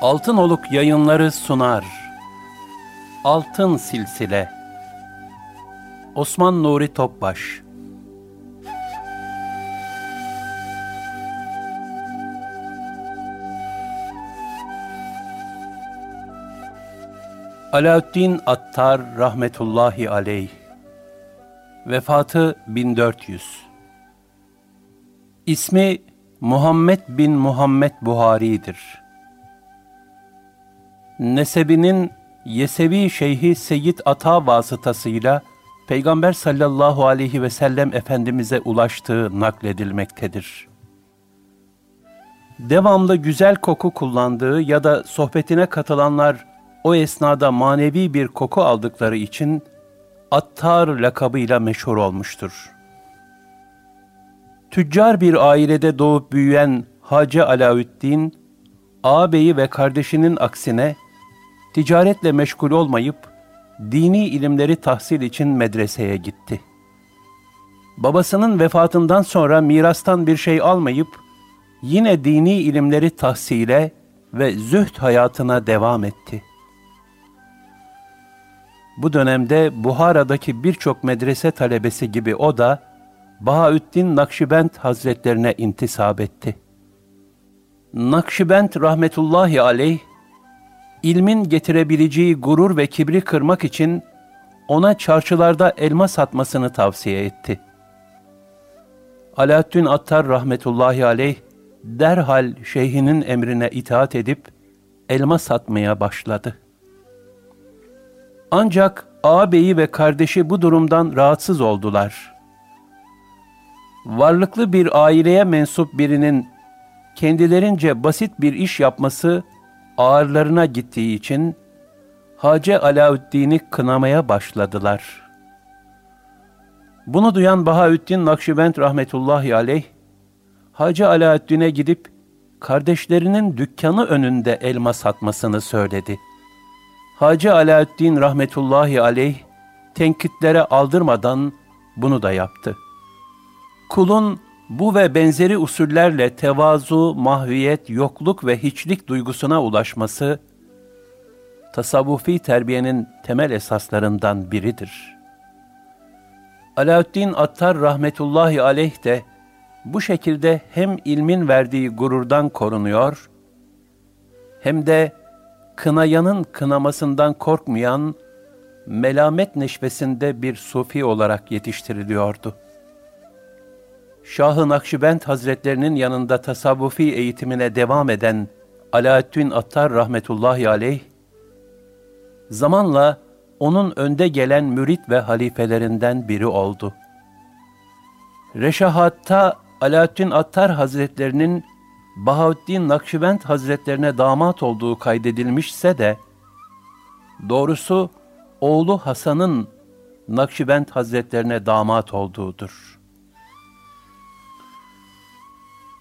Altınoluk yayınları sunar. Altın Silsile Osman Nuri Topbaş Alaaddin Attar rahmetullahi aleyh Vefatı 1400 İsmi Muhammed bin Muhammed Buhari'dir. Nesebinin Yesevi Şeyhi Seyyid Ata vasıtasıyla Peygamber sallallahu aleyhi ve sellem Efendimiz'e ulaştığı nakledilmektedir. Devamlı güzel koku kullandığı ya da sohbetine katılanlar o esnada manevi bir koku aldıkları için Attar lakabıyla meşhur olmuştur. Tüccar bir ailede doğup büyüyen Hacı Alaüddin, ağabeyi ve kardeşinin aksine ticaretle meşgul olmayıp dini ilimleri tahsil için medreseye gitti. Babasının vefatından sonra mirastan bir şey almayıp yine dini ilimleri tahsile ve zühd hayatına devam etti. Bu dönemde Buhara'daki birçok medrese talebesi gibi o da Bahaüddin Nakşibend Hazretlerine intisap etti. Nakşibend rahmetullahi aleyh, ilmin getirebileceği gurur ve kibri kırmak için ona çarşılarda elma satmasını tavsiye etti. Alaaddin Attar rahmetullahi aleyh, derhal şeyhinin emrine itaat edip elma satmaya başladı.'' Ancak ağabeyi ve kardeşi bu durumdan rahatsız oldular. Varlıklı bir aileye mensup birinin kendilerince basit bir iş yapması ağırlarına gittiği için Hacı Alaüddin'i kınamaya başladılar. Bunu duyan Bahaüddin Nakşibend rahmetullahi aleyh, Hacı Alaüddin'e gidip kardeşlerinin dükkanı önünde elma satmasını söyledi.'' Hacı Alaaddin rahmetullahi aleyh tenkitlere aldırmadan bunu da yaptı. Kulun bu ve benzeri usullerle tevazu, mahviyet, yokluk ve hiçlik duygusuna ulaşması, tasavvufi terbiyenin temel esaslarından biridir. Alaaddin Attar rahmetullahi aleyh de bu şekilde hem ilmin verdiği gururdan korunuyor, hem de kınayanın kınamasından korkmayan, melamet neşvesinde bir sufi olarak yetiştiriliyordu. Şah-ı Nakşibend Hazretlerinin yanında tasavvufi eğitimine devam eden Alaaddin Attar rahmetullahi aleyh, zamanla onun önde gelen mürit ve halifelerinden biri oldu. Reşahatta Alaaddin Attar Hazretlerinin Bahaüddin Nakşibend Hazretlerine damat olduğu kaydedilmişse de, doğrusu oğlu Hasan'ın Nakşibend Hazretlerine damat olduğudur.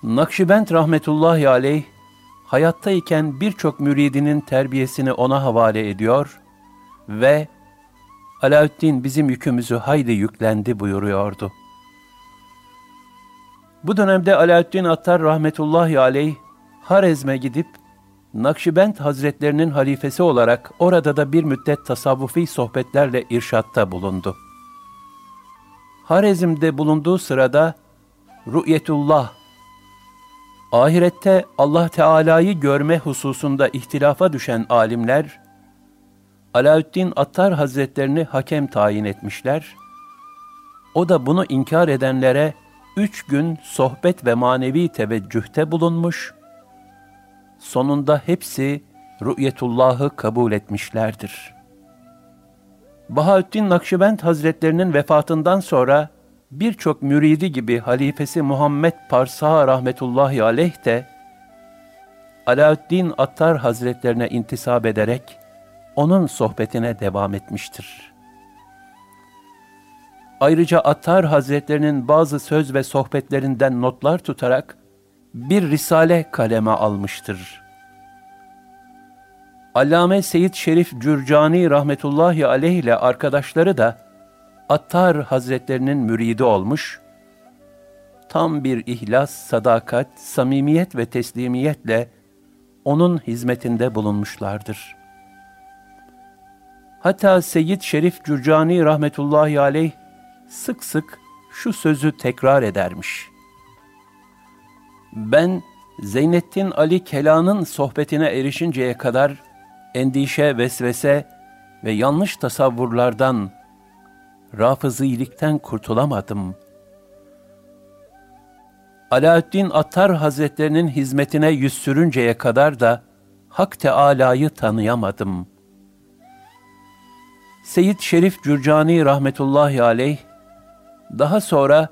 Nakşibend rahmetullahi aleyh, hayattayken birçok müridinin terbiyesini ona havale ediyor ve Alaüddin bizim yükümüzü haydi yüklendi buyuruyordu.'' Bu dönemde Alaaddin Attar rahmetullahi aleyh Harezm'e gidip Nakşibend Hazretlerinin halifesi olarak orada da bir müddet tasavvufi sohbetlerle irşatta bulundu. Harezm'de bulunduğu sırada Rü'yetullah, ahirette Allah Teala'yı görme hususunda ihtilafa düşen alimler, Alaaddin Attar Hazretlerini hakem tayin etmişler. O da bunu inkar edenlere, üç gün sohbet ve manevi teveccühte bulunmuş, sonunda hepsi rü'yetullahı kabul etmişlerdir. Bahaüddin Nakşibend Hazretlerinin vefatından sonra birçok müridi gibi halifesi Muhammed Parsa rahmetullahi aleyh de Alaaddin Attar Hazretlerine intisap ederek onun sohbetine devam etmiştir.'' Ayrıca Attar Hazretlerinin bazı söz ve sohbetlerinden notlar tutarak bir risale kaleme almıştır. Allame Seyyid Şerif Cürcani rahmetullahi aleyh ile arkadaşları da Attar Hazretlerinin müridi olmuş, tam bir ihlas, sadakat, samimiyet ve teslimiyetle onun hizmetinde bulunmuşlardır. Hatta Seyyid Şerif Cürcani rahmetullahi aleyh sık sık şu sözü tekrar edermiş. Ben Zeynettin Ali Kela'nın sohbetine erişinceye kadar endişe, vesvese ve yanlış tasavvurlardan, rafızilikten kurtulamadım. Alaaddin Attar Hazretlerinin hizmetine yüz sürünceye kadar da Hak Teâlâ'yı tanıyamadım. Seyyid Şerif Cürcani rahmetullahi aleyh, daha sonra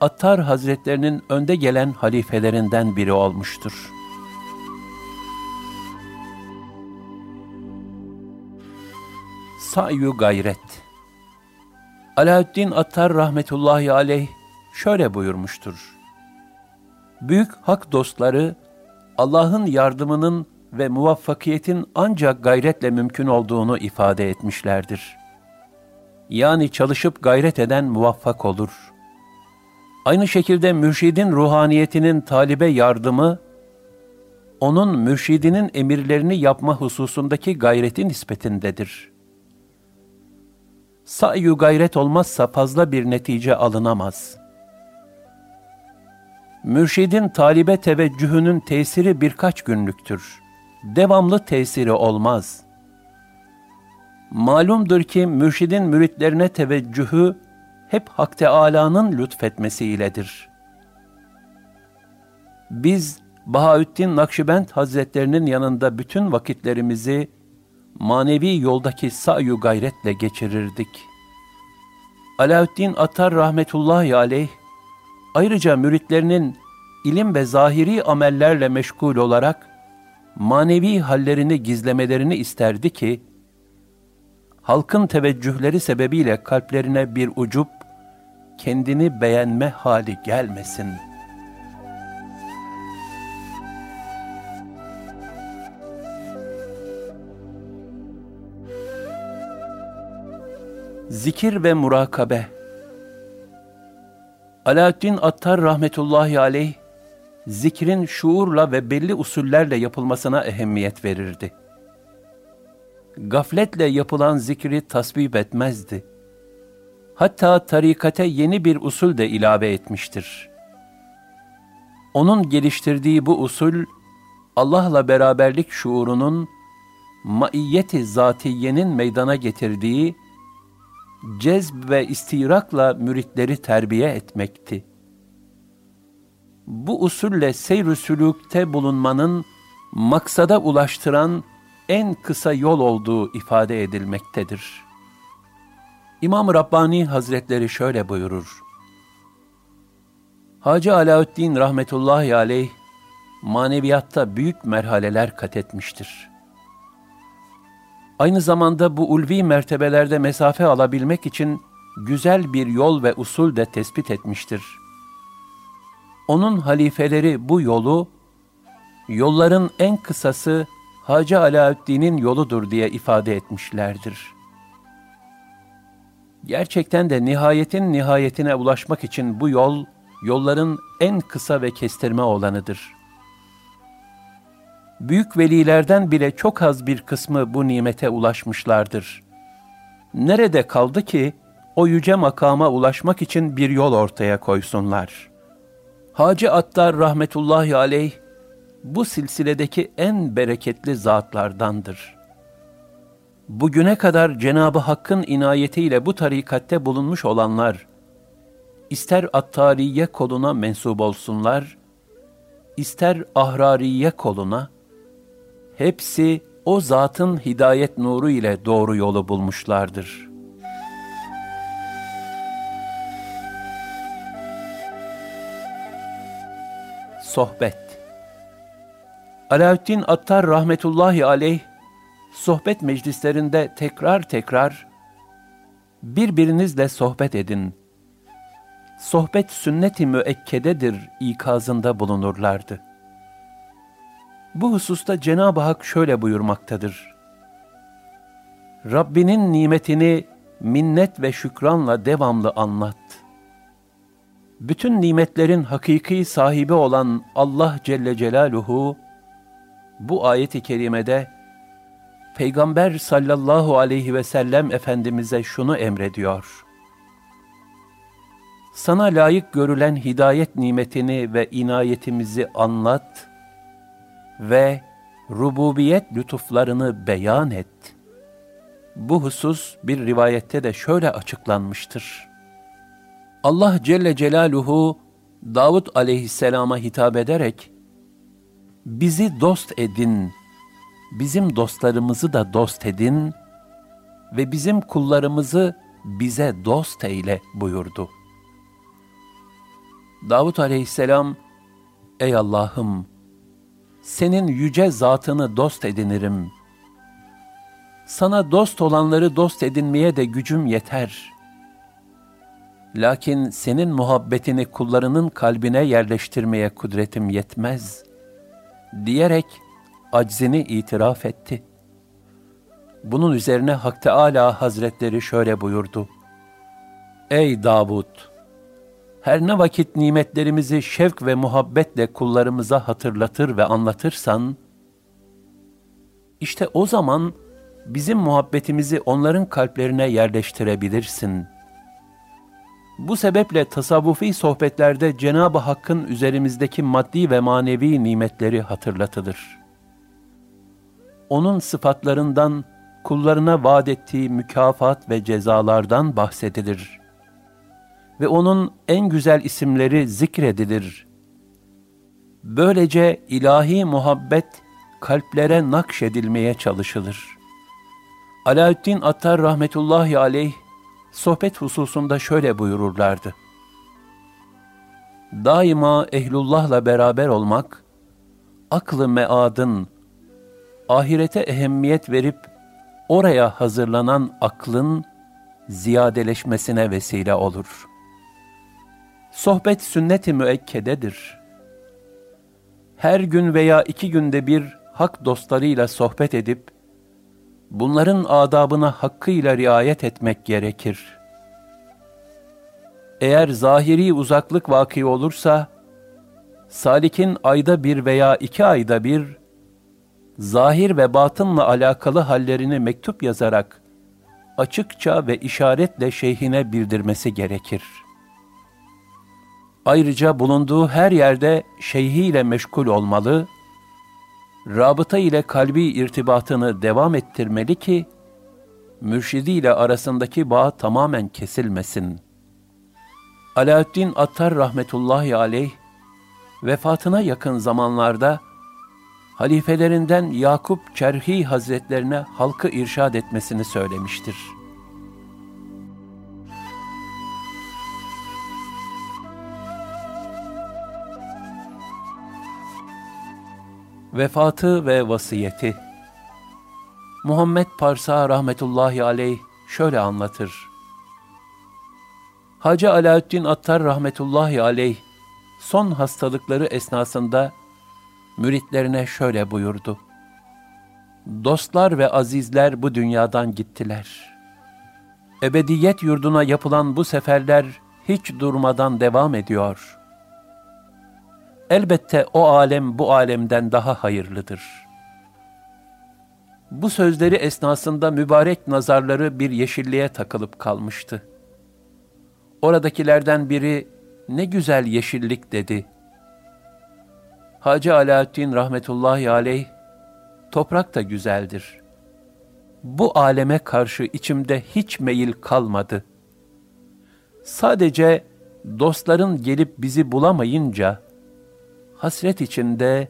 Attar Hazretlerinin önde gelen halifelerinden biri olmuştur. Sa'yu gayret Alaaddin Attar rahmetullahi aleyh şöyle buyurmuştur. Büyük hak dostları Allah'ın yardımının ve muvaffakiyetin ancak gayretle mümkün olduğunu ifade etmişlerdir. Yani çalışıp gayret eden muvaffak olur. Aynı şekilde mürşidin ruhaniyetinin talibe yardımı, onun mürşidinin emirlerini yapma hususundaki gayreti nispetindedir. Sa'yu gayret olmazsa fazla bir netice alınamaz. Mürşidin talibe teveccühünün tesiri birkaç günlüktür. Devamlı tesiri olmaz. Malumdur ki mürşidin müritlerine teveccühü hep Hak Teâlâ'nın lütfetmesiyledir. Biz Bahaüddin Nakşibend Hazretlerinin yanında bütün vakitlerimizi manevi yoldaki sa'yu gayretle geçirirdik. Alaaddin Attar rahmetullahi aleyh, ayrıca müritlerinin ilim ve zahiri amellerle meşgul olarak manevi hallerini gizlemelerini isterdi ki, halkın teveccühleri sebebiyle kalplerine bir ucup, kendini beğenme hali gelmesin. Zikir ve murakabe Alaaddin Attar rahmetullahi aleyh, zikrin şuurla ve belli usullerle yapılmasına ehemmiyet verirdi. Gafletle yapılan zikri tasvip etmezdi. Hatta tarikate yeni bir usul de ilave etmiştir. Onun geliştirdiği bu usul, Allah'la beraberlik şuurunun, maiyeti zatiyenin meydana getirdiği, cezb ve istirakla müritleri terbiye etmekti. Bu usulle seyr-ü sülükte bulunmanın maksada ulaştıran en kısa yol olduğu ifade edilmektedir. İmam Rabbani Hazretleri şöyle buyurur. Hacı Alaüddin rahmetullahi aleyh maneviyatta büyük merhaleler kat etmiştir. Aynı zamanda bu ulvi mertebelerde mesafe alabilmek için güzel bir yol ve usul de tespit etmiştir. Onun halifeleri bu yolu, yolların en kısası Hacı Alaüddin'in yoludur diye ifade etmişlerdir. Gerçekten de nihayetin nihayetine ulaşmak için bu yol, yolların en kısa ve kestirme olanıdır. Büyük velilerden bile çok az bir kısmı bu nimete ulaşmışlardır. Nerede kaldı ki o yüce makama ulaşmak için bir yol ortaya koysunlar? Hacı Attar rahmetullahi aleyh bu silsiledeki en bereketli zatlardandır. Bugüne kadar Cenabı Hakk'ın inayetiyle bu tarikatte bulunmuş olanlar, ister Attariye koluna mensup olsunlar, ister Ahrariye koluna, hepsi o zatın hidayet nuru ile doğru yolu bulmuşlardır. Sohbet Alaaddin Attar rahmetullahi aleyh, sohbet meclislerinde tekrar tekrar, birbirinizle sohbet edin. Sohbet sünnet-i müekkededir ikazında bulunurlardı. Bu hususta Cenab-ı Hak şöyle buyurmaktadır. Rabbinin nimetini minnet ve şükranla devamlı anlat. Bütün nimetlerin hakiki sahibi olan Allah Celle Celaluhu, bu ayet-i kerimede Peygamber sallallahu aleyhi ve sellem Efendimiz'e şunu emrediyor. Sana layık görülen hidayet nimetini ve inayetimizi anlat ve rububiyet lütuflarını beyan et. Bu husus bir rivayette de şöyle açıklanmıştır. Allah Celle Celaluhu Davud aleyhisselama hitap ederek, bizi dost edin, bizim dostlarımızı da dost edin ve bizim kullarımızı bize dost eyle buyurdu. Davut aleyhisselam, ey Allah'ım, senin yüce zatını dost edinirim. Sana dost olanları dost edinmeye de gücüm yeter. Lakin senin muhabbetini kullarının kalbine yerleştirmeye kudretim yetmez, diyerek aczini itiraf etti. Bunun üzerine Hak Teâlâ Hazretleri şöyle buyurdu. Ey Davud! Her ne vakit nimetlerimizi şevk ve muhabbetle kullarımıza hatırlatır ve anlatırsan, işte o zaman bizim muhabbetimizi onların kalplerine yerleştirebilirsin. Bu sebeple tasavvufi sohbetlerde Cenab-ı Hakk'ın üzerimizdeki maddi ve manevi nimetleri hatırlatılır. Onun sıfatlarından, kullarına vaat ettiği mükafat ve cezalardan bahsedilir. Ve onun en güzel isimleri zikredilir. Böylece ilahi muhabbet kalplere nakşedilmeye çalışılır. Alaaddin Attar rahmetullahi aleyh sohbet hususunda şöyle buyururlardı. Daima ehlullahla beraber olmak, aklı meadın, ahirete ehemmiyet verip oraya hazırlanan aklın ziyadeleşmesine vesile olur. Sohbet sünnet-i müekkededir. Her gün veya iki günde bir hak dostlarıyla sohbet edip, bunların adabına hakkıyla riayet etmek gerekir. Eğer zahiri uzaklık vaki olursa, salikin ayda bir veya iki ayda bir, zahir ve batınla alakalı hallerini mektup yazarak, açıkça ve işaretle şeyhine bildirmesi gerekir. Ayrıca bulunduğu her yerde şeyhiyle meşgul olmalı rabıta ile kalbi irtibatını devam ettirmeli ki, mürşidiyle arasındaki bağ tamamen kesilmesin. Alaaddin Attar rahmetullahi aleyh, vefatına yakın zamanlarda, halifelerinden Yakup Çerhi Hazretlerine halkı irşad etmesini söylemiştir.'' Vefatı ve vasiyeti Muhammed Parsa rahmetullahi aleyh şöyle anlatır. Hacı Alaaddin Attar rahmetullahi aleyh son hastalıkları esnasında müritlerine şöyle buyurdu. Dostlar ve azizler bu dünyadan gittiler. Ebediyet yurduna yapılan bu seferler hiç durmadan devam ediyor. Elbette o alem bu alemden daha hayırlıdır. Bu sözleri esnasında mübarek nazarları bir yeşilliğe takılıp kalmıştı. Oradakilerden biri ne güzel yeşillik dedi. Hacı Alaaddin rahmetullahi aleyh, toprak da güzeldir. Bu aleme karşı içimde hiç meyil kalmadı. Sadece dostların gelip bizi bulamayınca, hasret içinde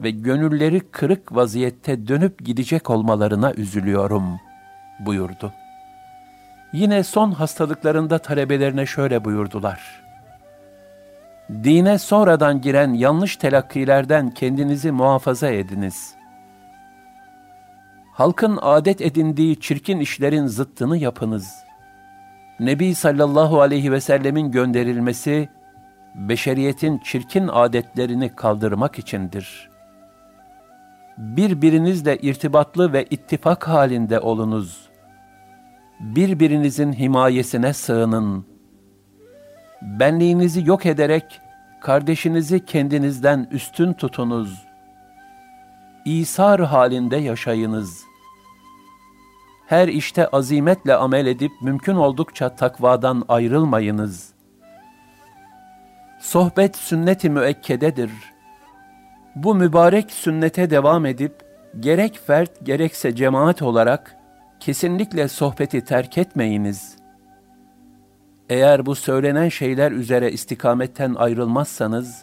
ve gönülleri kırık vaziyette dönüp gidecek olmalarına üzülüyorum buyurdu. Yine son hastalıklarında talebelerine şöyle buyurdular. Dine sonradan giren yanlış telakkilerden kendinizi muhafaza ediniz. Halkın adet edindiği çirkin işlerin zıttını yapınız. Nebi sallallahu aleyhi ve sellemin gönderilmesi, beşeriyetin çirkin adetlerini kaldırmak içindir. Birbirinizle irtibatlı ve ittifak halinde olunuz. Birbirinizin himayesine sığının. Benliğinizi yok ederek kardeşinizi kendinizden üstün tutunuz. İsar halinde yaşayınız. Her işte azimetle amel edip mümkün oldukça takvadan ayrılmayınız. Sohbet sünnet-i müekkededir. Bu mübarek sünnete devam edip gerek fert gerekse cemaat olarak kesinlikle sohbeti terk etmeyiniz. Eğer bu söylenen şeyler üzere istikametten ayrılmazsanız,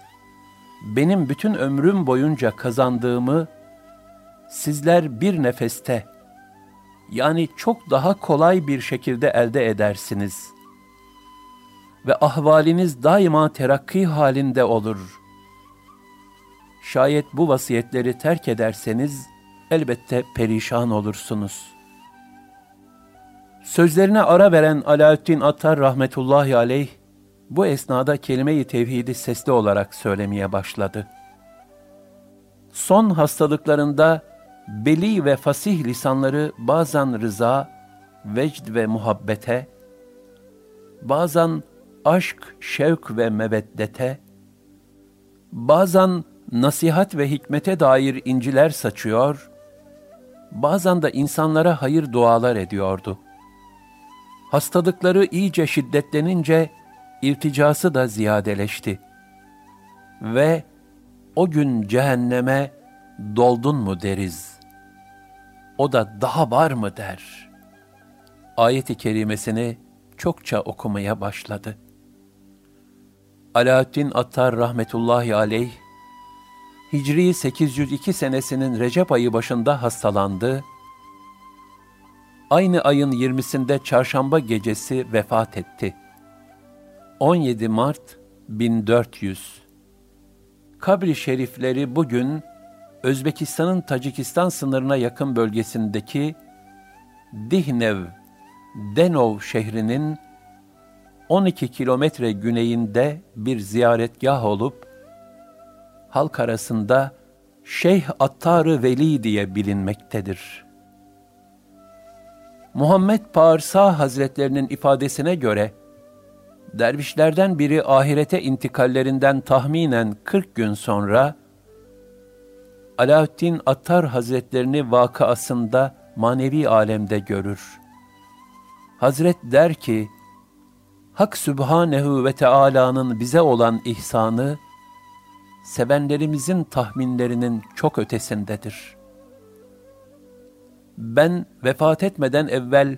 benim bütün ömrüm boyunca kazandığımı sizler bir nefeste, yani çok daha kolay bir şekilde elde edersiniz. Ve ahvaliniz daima terakki halinde olur. Şayet bu vasiyetleri terk ederseniz, elbette perişan olursunuz. Sözlerine ara veren Alaüddin Attar rahmetullahi aleyh, bu esnada kelime-i tevhidi sesli olarak söylemeye başladı. Son hastalıklarında beli ve fasih lisanları bazen rıza, vecd ve muhabbete, bazen aşk, şevk ve meveddete, bazen nasihat ve hikmete dair inciler saçıyor, bazen de insanlara hayır dualar ediyordu. Hastalıkları iyice şiddetlenince irticası da ziyadeleşti. Ve o gün cehenneme doldun mu deriz. O da daha var mı der. Ayet-i kerimesini çokça okumaya başladı. Alaaddin Attar rahmetullahi aleyh, Hicri 802 senesinin Recep ayı başında hastalandı. Aynı ayın 20'sinde çarşamba gecesi vefat etti. 17 Mart 1400 Kabri şerifleri bugün Özbekistan'ın Tacikistan sınırına yakın bölgesindeki Dihnev, Denov şehrinin 12 kilometre güneyinde bir ziyaretgah olup, halk arasında Şeyh Attar-ı Veli diye bilinmektedir. Muhammed Parsa Hazretlerinin ifadesine göre, dervişlerden biri ahirete intikallerinden tahminen 40 gün sonra, Alaaddin Attar Hazretlerini vakıasında manevi alemde görür. Hazret der ki, Hak Sübhanehu ve Teala'nın bize olan ihsanı, sevenlerimizin tahminlerinin çok ötesindedir. Ben vefat etmeden evvel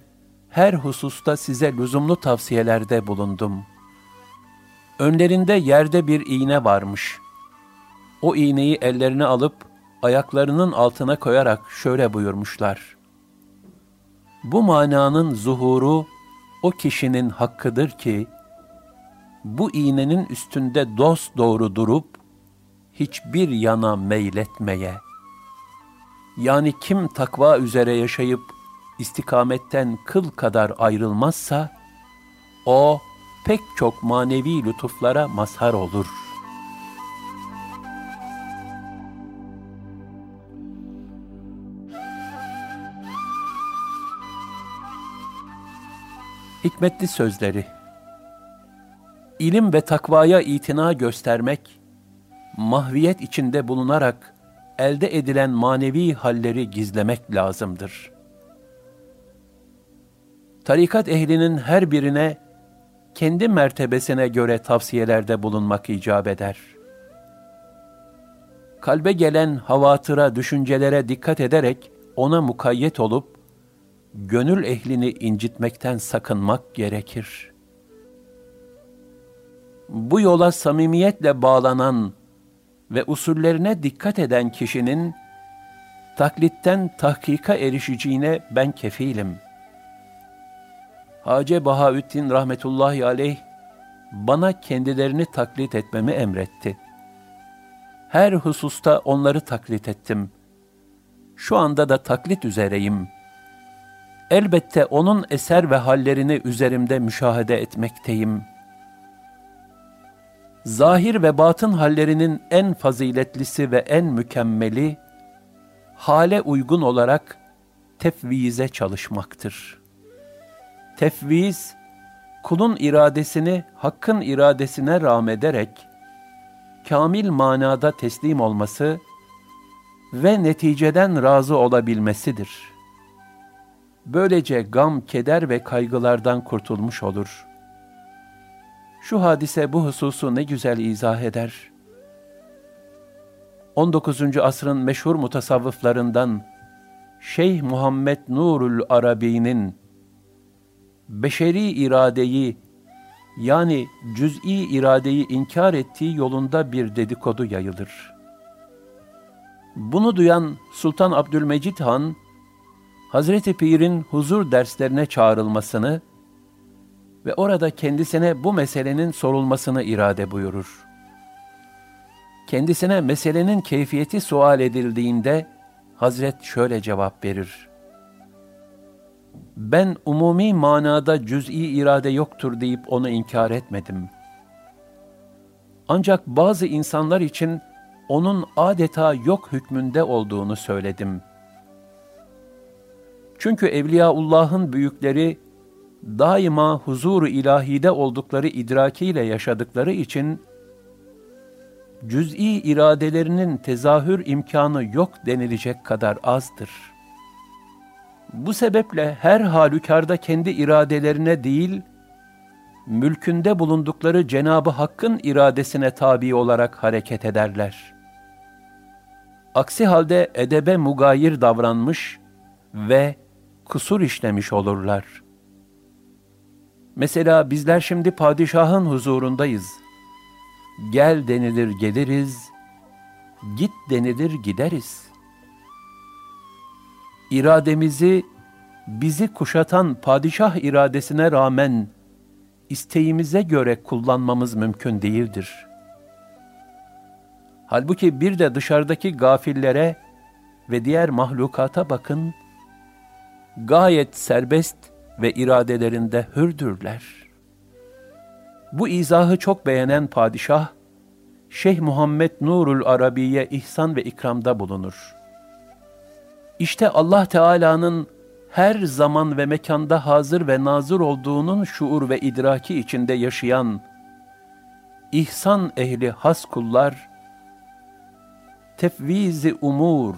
her hususta size lüzumlu tavsiyelerde bulundum. Önlerinde yerde bir iğne varmış. O iğneyi ellerine alıp ayaklarının altına koyarak şöyle buyurmuşlar. Bu mananın zuhuru o kişinin hakkıdır ki, bu iğnenin üstünde dost doğru durup, hiçbir yana meyletmeye, yani kim takva üzere yaşayıp, istikametten kıl kadar ayrılmazsa, o pek çok manevi lütuflara mazhar olur.'' Hikmetli sözleri İlim ve takvaya itina göstermek, mahviyet içinde bulunarak elde edilen manevi halleri gizlemek lazımdır. Tarikat ehlinin her birine kendi mertebesine göre tavsiyelerde bulunmak icap eder. Kalbe gelen havatıra, düşüncelere dikkat ederek ona mukayyet olup, gönül ehlini incitmekten sakınmak gerekir. Bu yola samimiyetle bağlanan ve usullerine dikkat eden kişinin taklitten tahkika erişeceğine ben kefilim. Hace Bahaüddin rahmetullahi aleyh bana kendilerini taklit etmemi emretti. Her hususta onları taklit ettim. Şu anda da taklit üzereyim.'' Elbette onun eser ve hallerini üzerimde müşahede etmekteyim. Zahir ve batın hallerinin en faziletlisi ve en mükemmeli, hale uygun olarak tefvize çalışmaktır. Tefviz, kulun iradesini hakkın iradesine rağmederek, kamil manada teslim olması ve neticeden razı olabilmesidir. Böylece gam, keder ve kaygılardan kurtulmuş olur. Şu hadise bu hususu ne güzel izah eder. 19. asrın meşhur mutasavvıflarından Şeyh Muhammed Nurul Arabi'nin beşeri iradeyi yani cüz'i iradeyi inkar ettiği yolunda bir dedikodu yayılır. Bunu duyan Sultan Abdülmecid Han, Hazreti Pir'in huzur derslerine çağrılmasını ve orada kendisine bu meselenin sorulmasını irade buyurur. Kendisine meselenin keyfiyeti sual edildiğinde, Hazret şöyle cevap verir. Ben umumi manada cüz'i irade yoktur deyip onu inkar etmedim. Ancak bazı insanlar için onun adeta yok hükmünde olduğunu söyledim. Çünkü Evliyaullah'ın büyükleri daima huzur-u ilahide oldukları idrakiyle yaşadıkları için cüz'i iradelerinin tezahür imkanı yok denilecek kadar azdır. Bu sebeple her halükarda kendi iradelerine değil, mülkünde bulundukları Cenabı Hakk'ın iradesine tabi olarak hareket ederler. Aksi halde edebe mugayir davranmış ve kusur işlemiş olurlar. Mesela bizler şimdi padişahın huzurundayız. Gel denilir geliriz, git denilir gideriz. İrademizi bizi kuşatan padişah iradesine rağmen isteğimize göre kullanmamız mümkün değildir. Halbuki bir de dışarıdaki gafillere ve diğer mahlukata bakın, gayet serbest ve iradelerinde hürdürler. Bu izahı çok beğenen padişah, Şeyh Muhammed Nurul Arabi'ye ihsan ve ikramda bulunur. İşte Allah Teala'nın her zaman ve mekanda hazır ve nazır olduğunun şuur ve idraki içinde yaşayan ihsan ehli has kullar, tefvizi umur,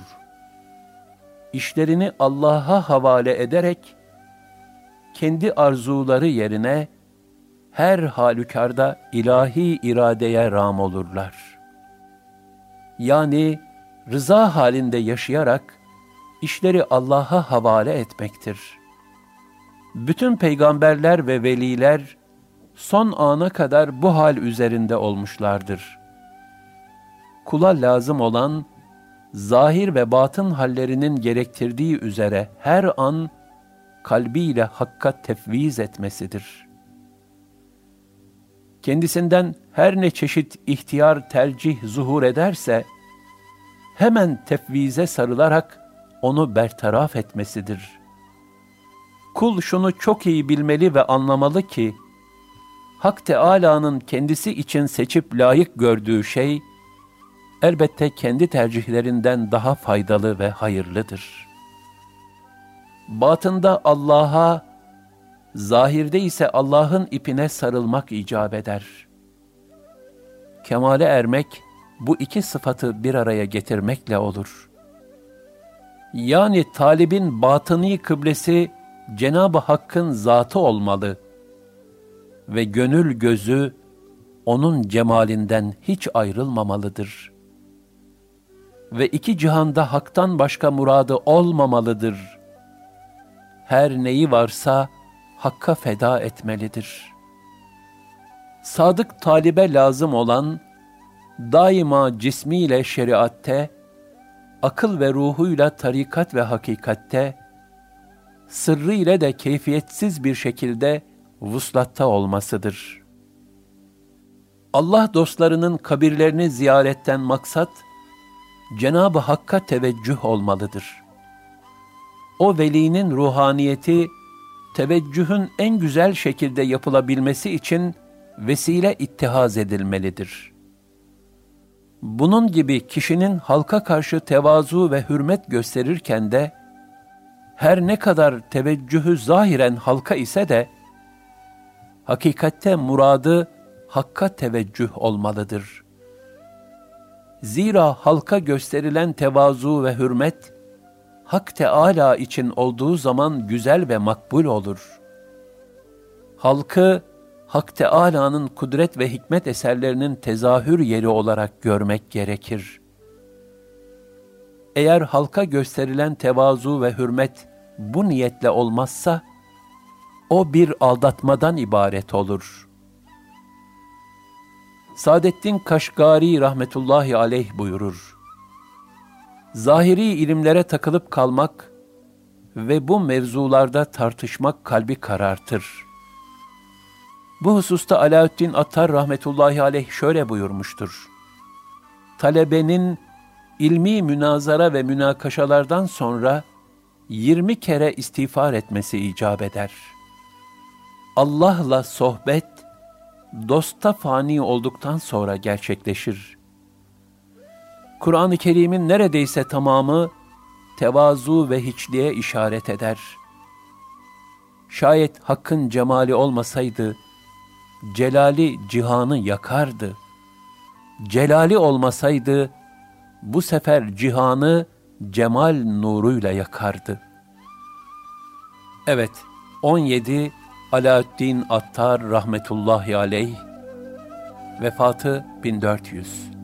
işlerini Allah'a havale ederek, kendi arzuları yerine, her halükarda ilahi iradeye ram olurlar. Yani rıza halinde yaşayarak, işleri Allah'a havale etmektir. Bütün peygamberler ve veliler, son ana kadar bu hal üzerinde olmuşlardır. Kula lazım olan, zahir ve batın hallerinin gerektirdiği üzere her an kalbiyle hakka tefviz etmesidir. Kendisinden her ne çeşit ihtiyar tercih zuhur ederse, hemen tefvize sarılarak onu bertaraf etmesidir. Kul şunu çok iyi bilmeli ve anlamalı ki, Hak Teâlâ'nın kendisi için seçip layık gördüğü şey, elbette kendi tercihlerinden daha faydalı ve hayırlıdır. Batında Allah'a, zahirde ise Allah'ın ipine sarılmak icap eder. Kemale ermek, bu iki sıfatı bir araya getirmekle olur. Yani talibin batıni kıblesi Cenab-ı Hakk'ın zatı olmalı ve gönül gözü onun cemalinden hiç ayrılmamalıdır.'' Ve iki cihanda haktan başka muradı olmamalıdır. Her neyi varsa hakka feda etmelidir. Sadık talibe lazım olan, daima cismiyle şeriatte, akıl ve ruhuyla tarikat ve hakikatte, sırrı ile de keyfiyetsiz bir şekilde vuslatta olmasıdır. Allah dostlarının kabirlerini ziyaretten maksat, Cenab-ı Hakk'a teveccüh olmalıdır. O velinin ruhaniyeti, teveccühün en güzel şekilde yapılabilmesi için vesile ittihaz edilmelidir. Bunun gibi kişinin halka karşı tevazu ve hürmet gösterirken de, her ne kadar teveccühü zahiren halka ise de, hakikatte muradı Hakka teveccüh olmalıdır.'' Zira halka gösterilen tevazu ve hürmet, Hak Teâlâ için olduğu zaman güzel ve makbul olur. Halkı, Hak Teâlâ'nın kudret ve hikmet eserlerinin tezahür yeri olarak görmek gerekir. Eğer halka gösterilen tevazu ve hürmet bu niyetle olmazsa, o bir aldatmadan ibaret olur. Saadettin Kaşgari rahmetullahi aleyh buyurur. Zahiri ilimlere takılıp kalmak ve bu mevzularda tartışmak kalbi karartır. Bu hususta Alaaddin Attar rahmetullahi aleyh şöyle buyurmuştur. Talebenin ilmi münazara ve münakaşalardan sonra 20 kere istiğfar etmesi icap eder. Allah'la sohbet, dosta fani olduktan sonra gerçekleşir. Kur'an-ı Kerim'in neredeyse tamamı tevazu ve hiçliğe işaret eder. Şayet hakkın cemali olmasaydı, celali cihanı yakardı. Celali olmasaydı, bu sefer cihanı cemal nuruyla yakardı. Evet, 17 Alaaddin Attar rahmetullahi aleyh, vefatı 1400.